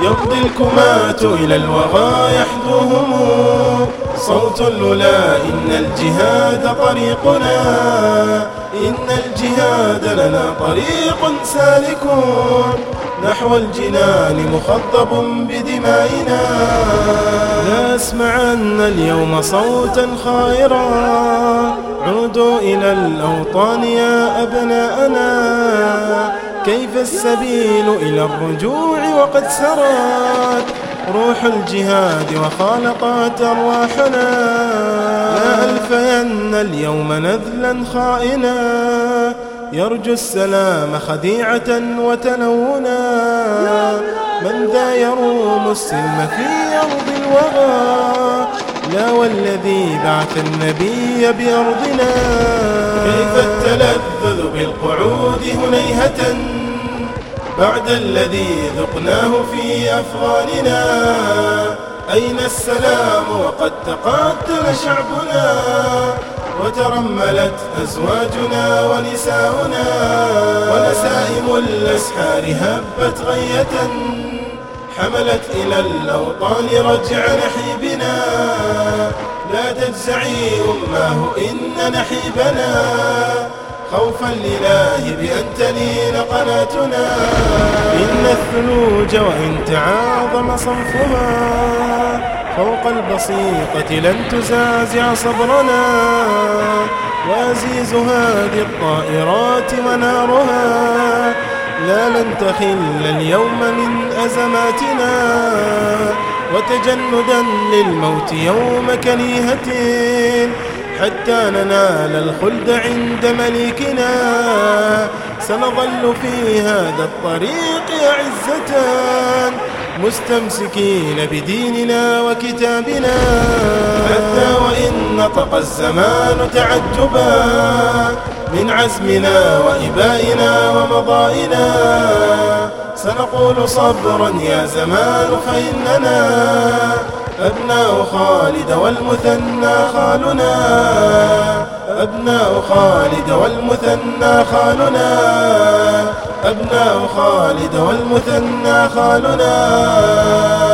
يمضي الكمات إلى الوغى يحدوهم صوت اللولا إن الجهاد طريقنا. إن الجهاد لنا طريق سالك. نحو الجنان مخضب بدمائنا. لا أسمعن اليوم صوتا خائرا. عودوا إلى الأوطان يا أبناءنا. كيف السبيل إلى الرجوع وقد سرت روح الجهاد وخالقت أرواحنا؟ لا ألفين اليوم نذلا خائنا. يرجو السلام خديعة وتلونا من ذا يروم السلم في أرض الوغى؟ لا والذي بعث النبي بأرضنا. كيف التلذذ بالقعود هنيهة بعد الذي ذقناه في أفغاننا؟ أين السلام وقد تقاتل شعبنا وترملت أزواجنا ونساؤنا؟ ونسائم الأسحار هبت غية حملت إلى الأوطان رجع نحيبنا. لا تجزعي أماه إن نحيبنا خوفا لله بأن تلين قناتنا. إن الثلوج وإن تعاظم صنفها فوق البسيطة لن تزازع صبرنا. وأزيز هذه الطائرات منارها لا لن تخل اليوم من أزماتنا. وتجندا للموت يوم كليهة حتى ننال الخلد عند مليكنا. سنظل في هذا الطريق أعزة مستمسكين بديننا وكتابنا. حتى وإن نطق الزمان تعجبا من عزمنا وإبائنا ومضائنا. سنقول صبرا يا زمان فإننا أبناء خالد والمثنى خالنا. أبناء خالد والمثنى خالنا. أبناء خالد والمثنى خالنا.